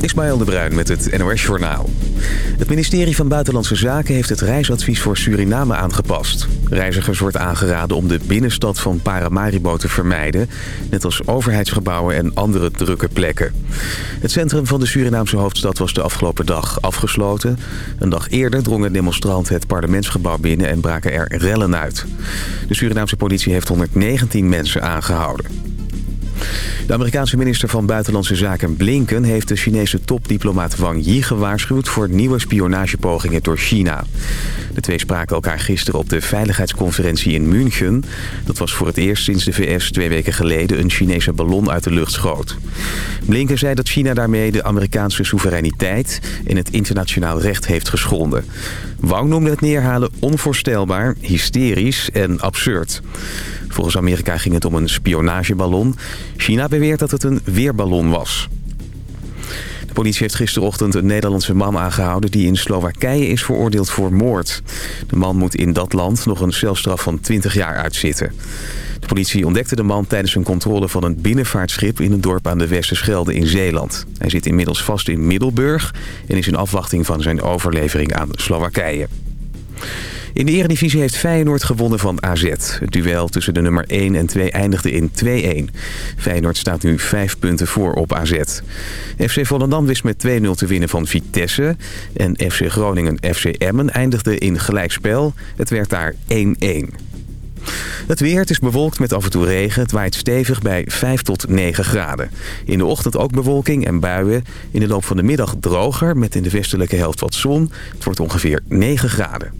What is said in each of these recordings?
Ismaël de Bruin met het NOS Journaal. Het ministerie van Buitenlandse Zaken heeft het reisadvies voor Suriname aangepast. Reizigers wordt aangeraden om de binnenstad van Paramaribo te vermijden... net als overheidsgebouwen en andere drukke plekken. Het centrum van de Surinaamse hoofdstad was de afgelopen dag afgesloten. Een dag eerder drongen demonstranten het parlementsgebouw binnen... en braken er rellen uit. De Surinaamse politie heeft 119 mensen aangehouden. De Amerikaanse minister van Buitenlandse Zaken Blinken... heeft de Chinese topdiplomaat Wang Yi gewaarschuwd... voor nieuwe spionagepogingen door China. De twee spraken elkaar gisteren op de veiligheidsconferentie in München. Dat was voor het eerst sinds de VS twee weken geleden... een Chinese ballon uit de lucht schoot. Blinken zei dat China daarmee de Amerikaanse soevereiniteit... en het internationaal recht heeft geschonden. Wang noemde het neerhalen onvoorstelbaar, hysterisch en absurd. Volgens Amerika ging het om een spionageballon. China beweert dat het een weerballon was. De politie heeft gisterochtend een Nederlandse man aangehouden... die in Slowakije is veroordeeld voor moord. De man moet in dat land nog een celstraf van 20 jaar uitzitten. De politie ontdekte de man tijdens een controle van een binnenvaartschip... in een dorp aan de Westerschelde in Zeeland. Hij zit inmiddels vast in Middelburg... en is in afwachting van zijn overlevering aan Slowakije. In de Eredivisie heeft Feyenoord gewonnen van AZ. Het duel tussen de nummer 1 en 2 eindigde in 2-1. Feyenoord staat nu 5 punten voor op AZ. FC Volendam wist met 2-0 te winnen van Vitesse. En FC Groningen FC Emmen eindigde in gelijkspel. Het werd daar 1-1. Het weer, het is bewolkt met af en toe regen. Het waait stevig bij 5 tot 9 graden. In de ochtend ook bewolking en buien. In de loop van de middag droger met in de westelijke helft wat zon. Het wordt ongeveer 9 graden.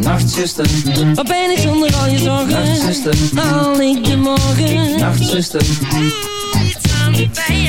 Nachtzuster, wat ben ik zonder al je zorgen? Nachtzuster, haal ik de morgen? Nachtzuster, iets aan de pijn.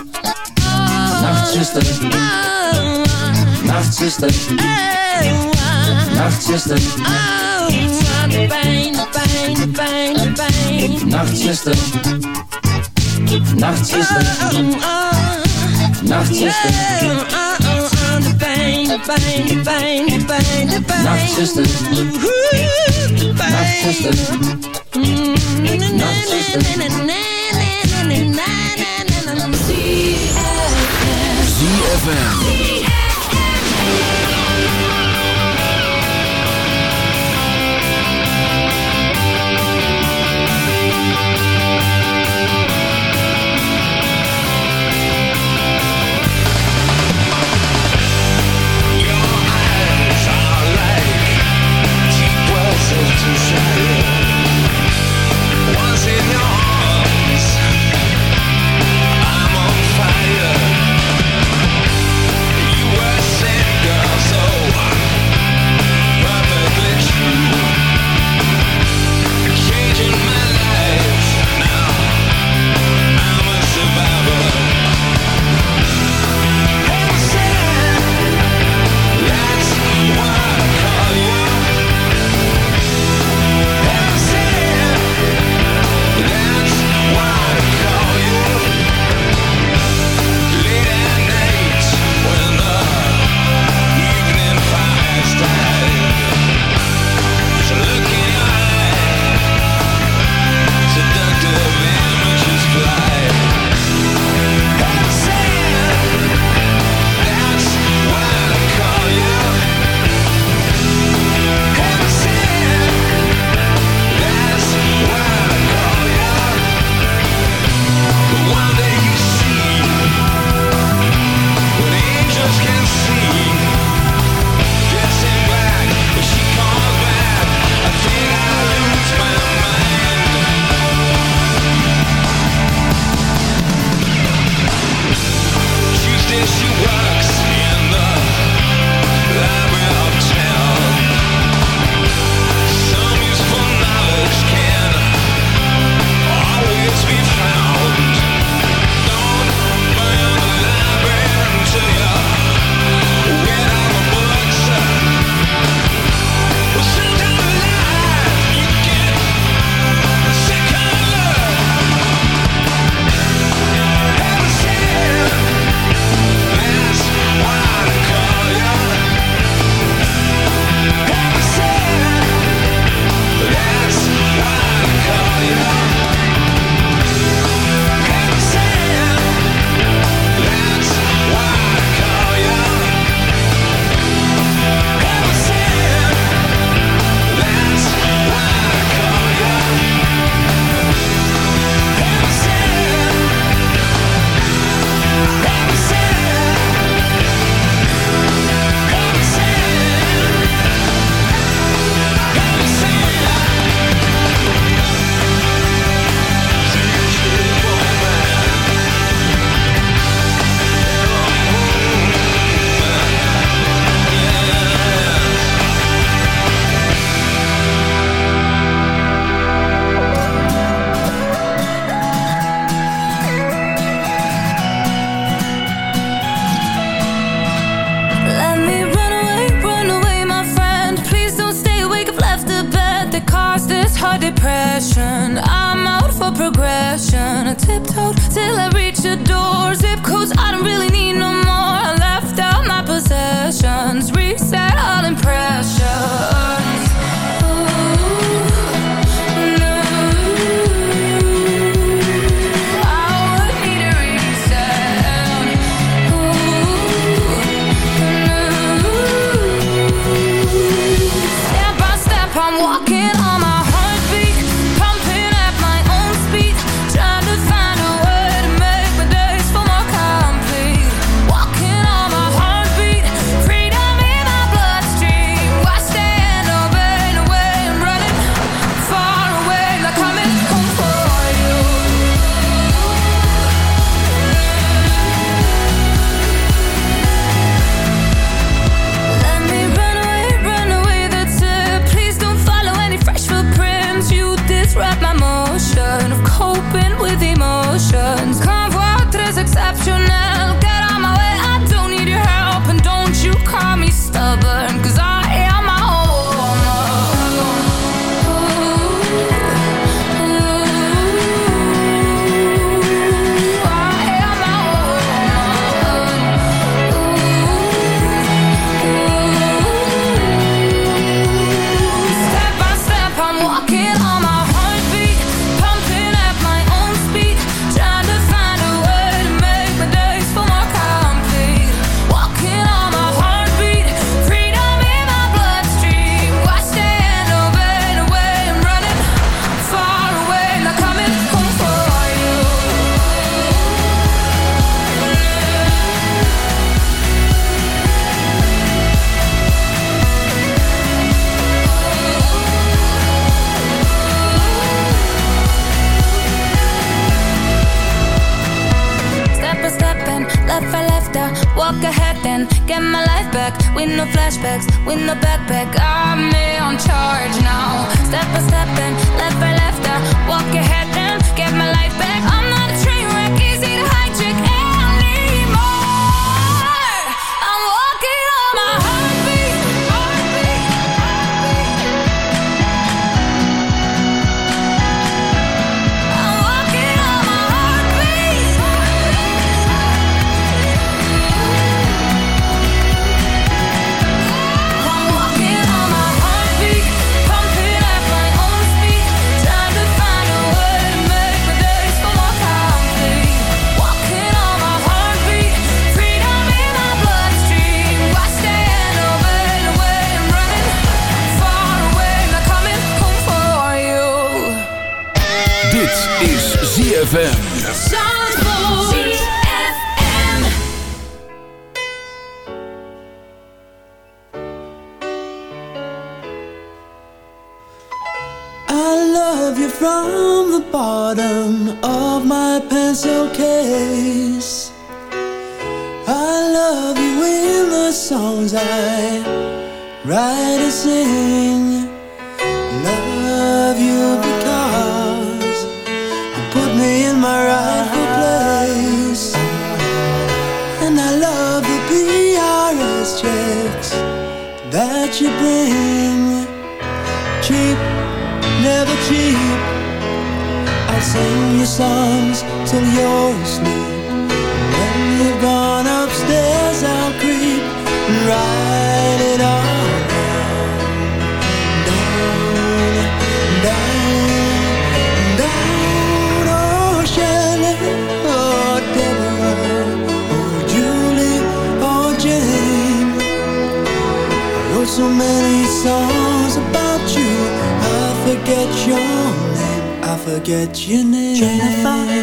Nachtzuster, Nachtzuster, Nachtzuster. Oh, de pijn, de pijn, de pijn, de pijn. Nachtzuster. Nachtzuster. Oh, oh, oh. Nachtzuster. Oh, oh, oh, de pijn, de pijn, de pijn, de pijn, de pijn. Nachtzuster. Nachtzuster. Nachtzuster. ZFM.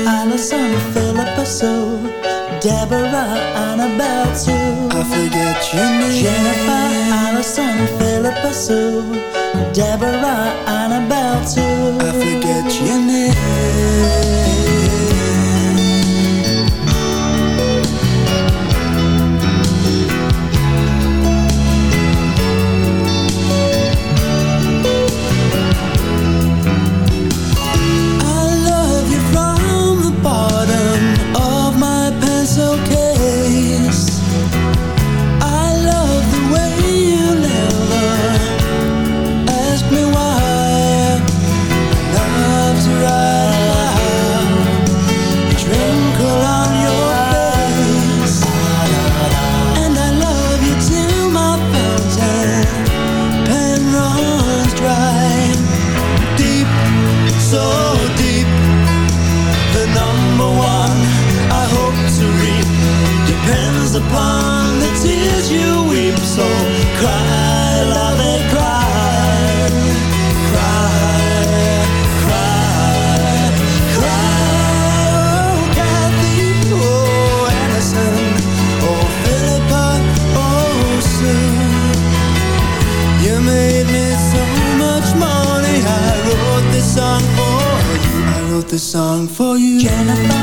Alison, Philippa Sue, Deborah, Annabelle too. I forget your name. Jennifer, Alison, Philippa Sue, Deborah, Annabelle too. I forget your name. the song for you. Jennifer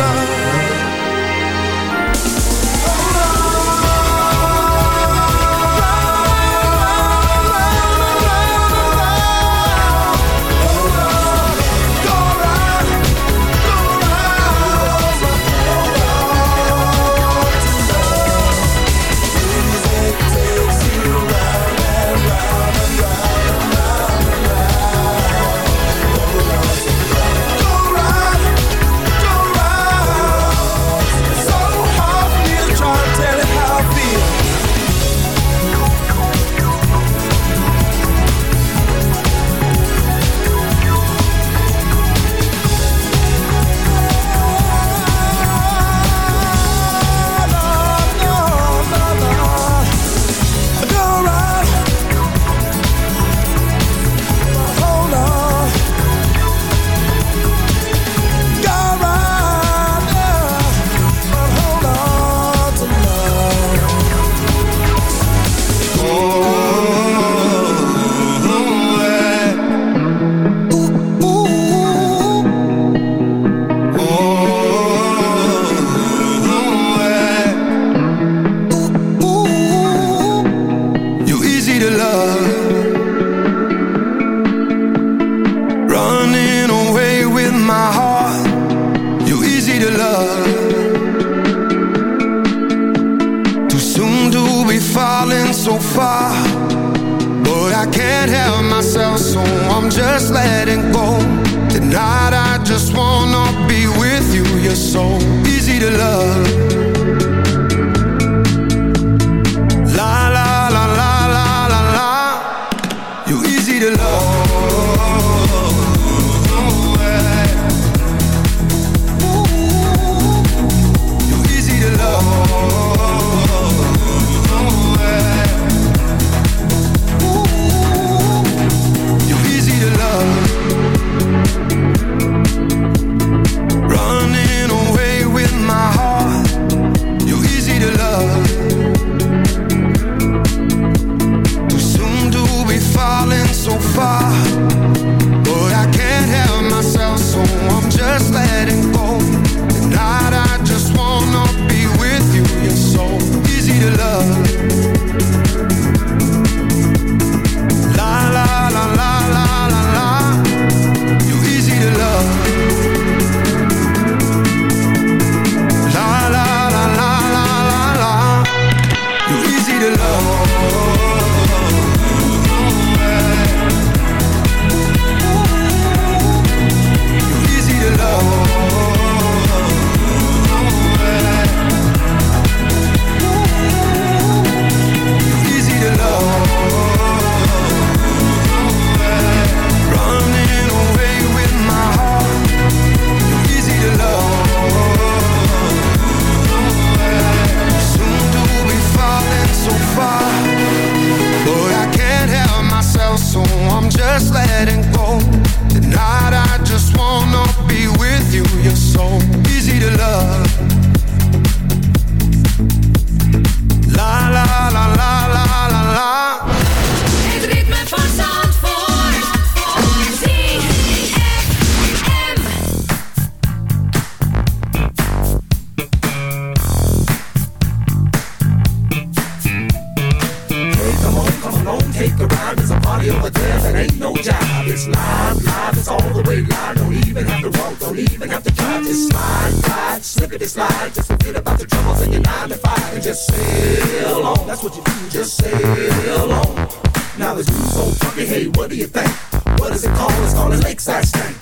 love Just sail on. That's what you do. Just sail on. Now the dude's so funky. Hey, what do you think? What is it called? It's called a lakeside stank.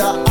under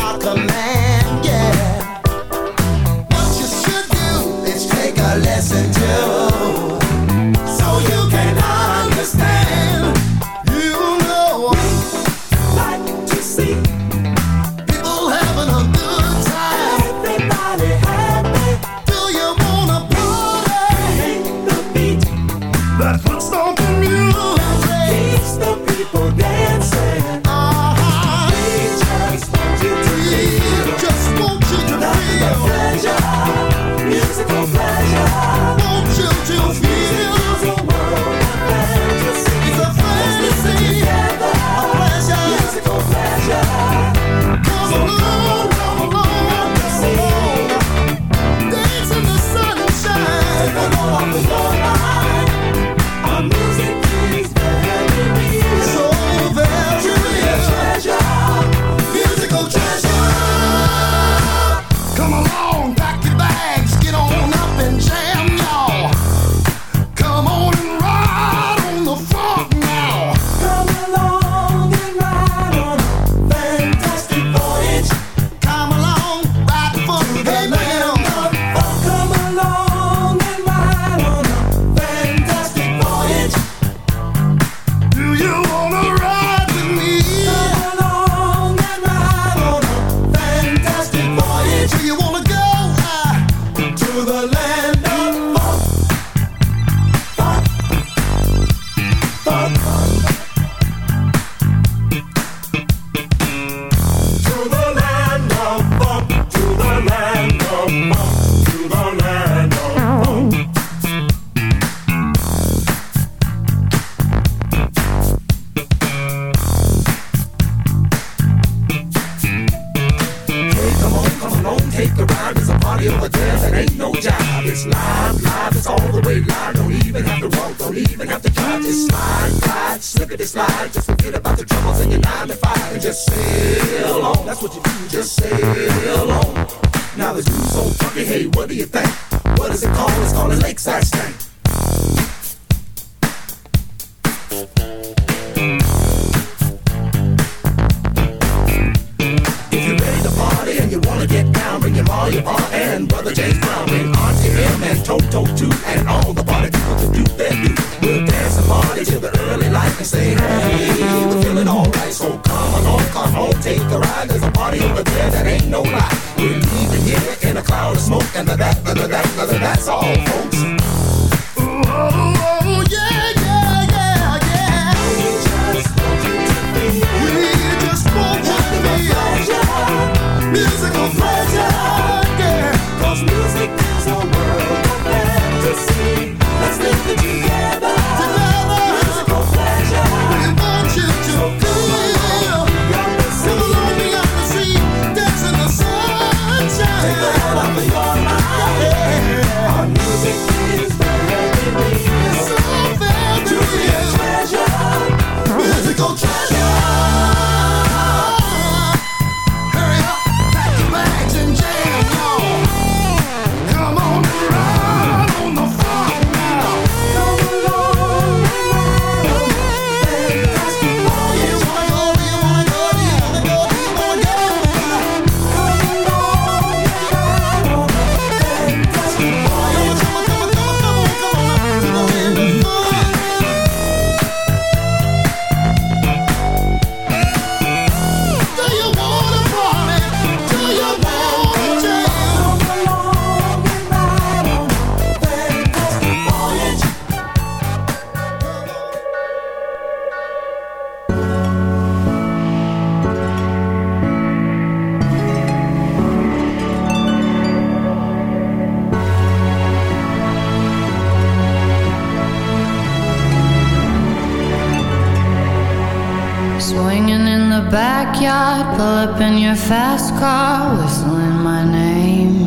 car whistling my name.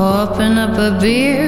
Open up a beer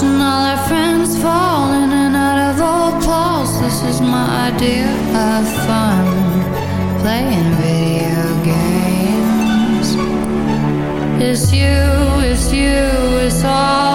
Watching all our friends falling in out of old clothes. This is my idea of fun. Playing video games. It's you, it's you, it's all.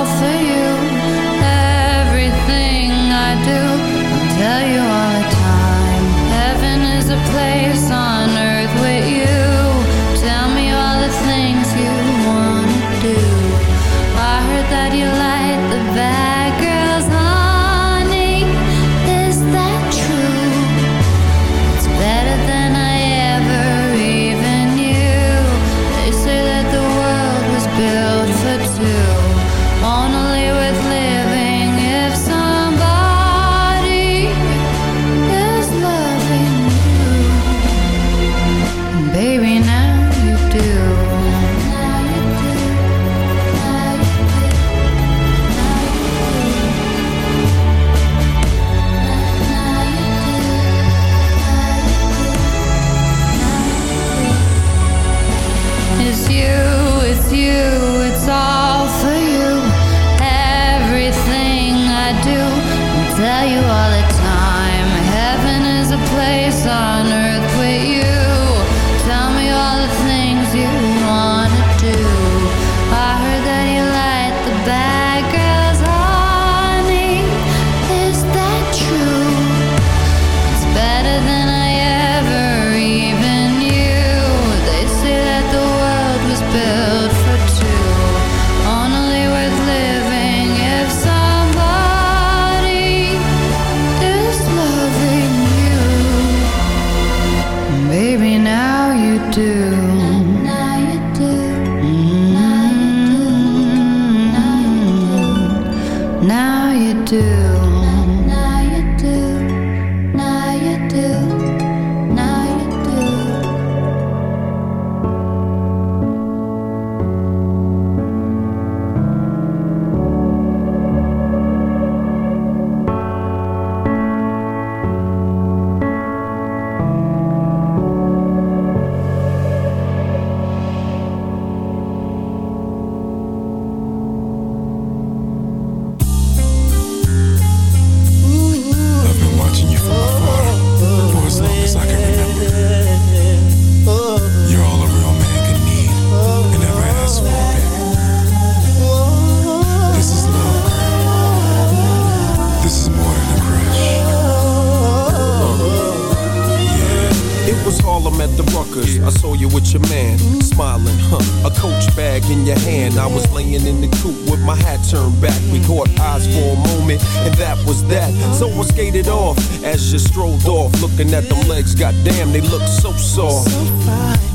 Off, looking at them legs. Goddamn, they look so soft.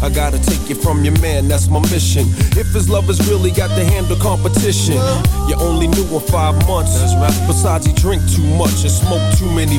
I gotta take you from your man, that's my mission. If his love lovers really got to handle competition, you only knew him five months. Besides, he drink too much and smoke too many.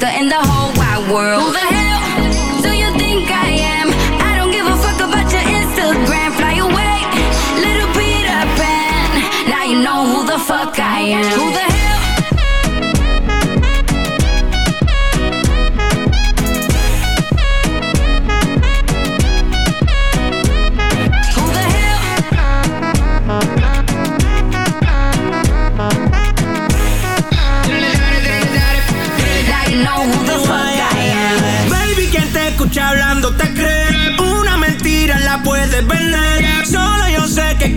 In the whole wide world. Who the hell